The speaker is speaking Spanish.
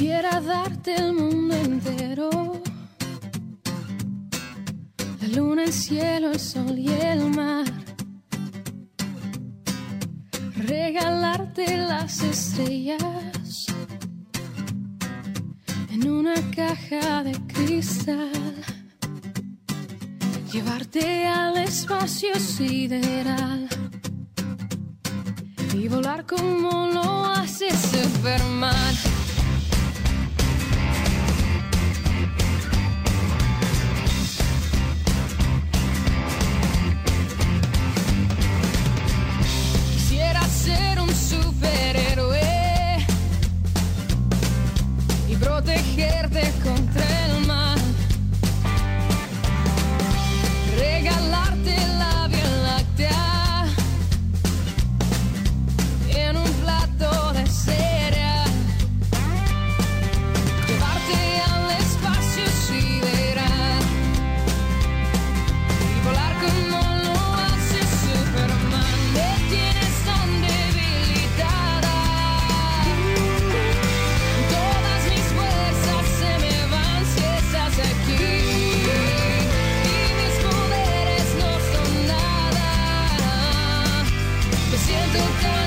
Quisiera darte el mundo entero. La luna, el cielo, el sol y el mar. Regalarte las estrellas en una caja de cristal. Llevarte al espacio sideral y volar como lo hace Superman. tu cara.